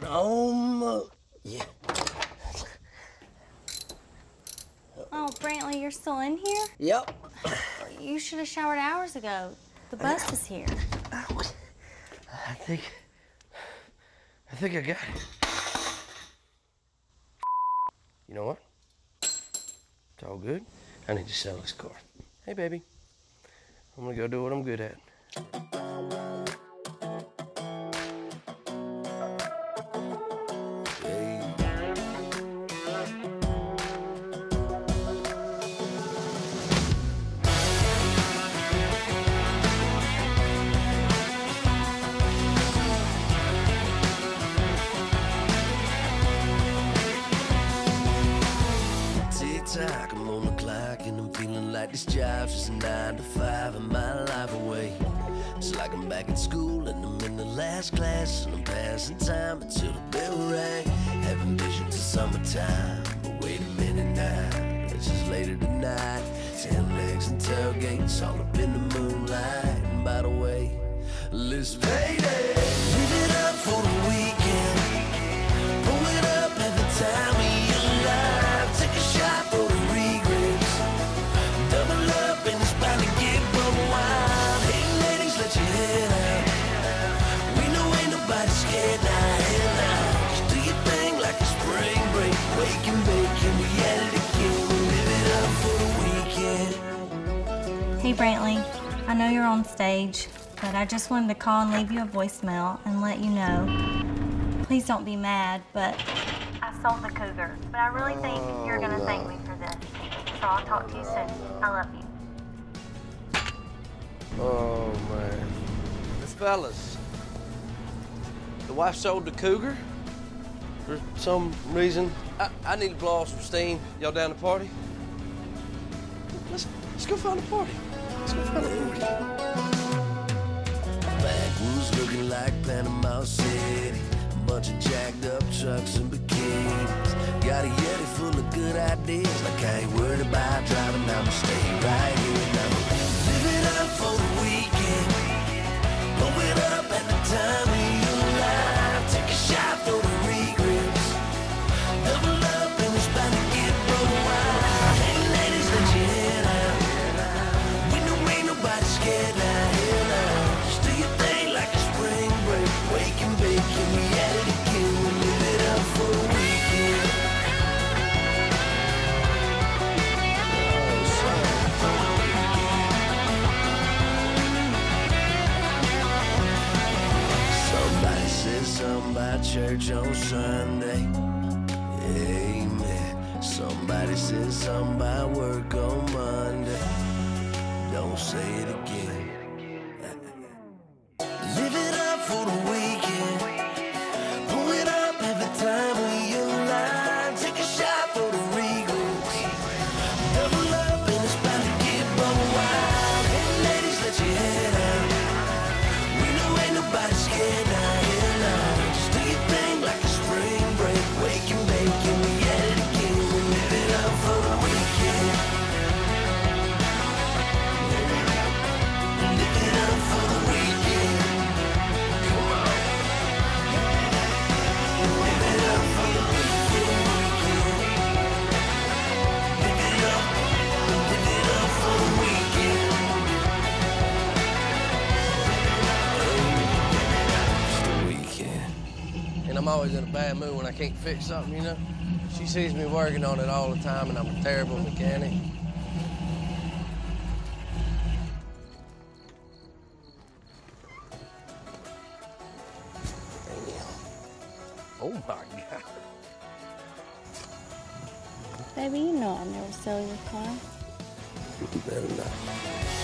Home. Yeah. Oh, Brantley, you're still in here? Yep. You should have showered hours ago. The bus is here. I think. I think I got it. You know what? It's all good. I need to sell this car. Hey, baby. I'm gonna go do what I'm good at. Tock, I'm on the clock and I'm feeling like this job's just a nine to five and my life away. It's like I'm back in school and I'm in the last class and I'm passing time until the bell rang. Having visions of summertime, but wait a minute now, it's just later tonight. Tail legs and tailgates all up in the moonlight. And by the way, let's payday. Live it up for the weekend. Hey, Brantley. I know you're on stage, but I just wanted to call and leave you a voicemail and let you know. Please don't be mad, but I sold the cougar. But I really think oh, you're gonna thank me for this. So I'll talk to you soon. I love you. Oh man. Fellas, the wife sold the cougar. For some reason, I, I need to blow off some steam. Y'all down to party? Let's let's go find a party. Backwoods looking like Panama City. Bunch of jacked up trucks and bikinis. Got a Yeti full of good ideas. Like I ain't worried about driving. I'ma stay right about church on Sunday. Amen. Somebody said something about work on Monday. Don't say it again. I'm always in a bad mood when I can't fix something, you know? She sees me working on it all the time, and I'm a terrible mechanic. Damn. Oh my God. Baby, you know I never sell your car. You better not.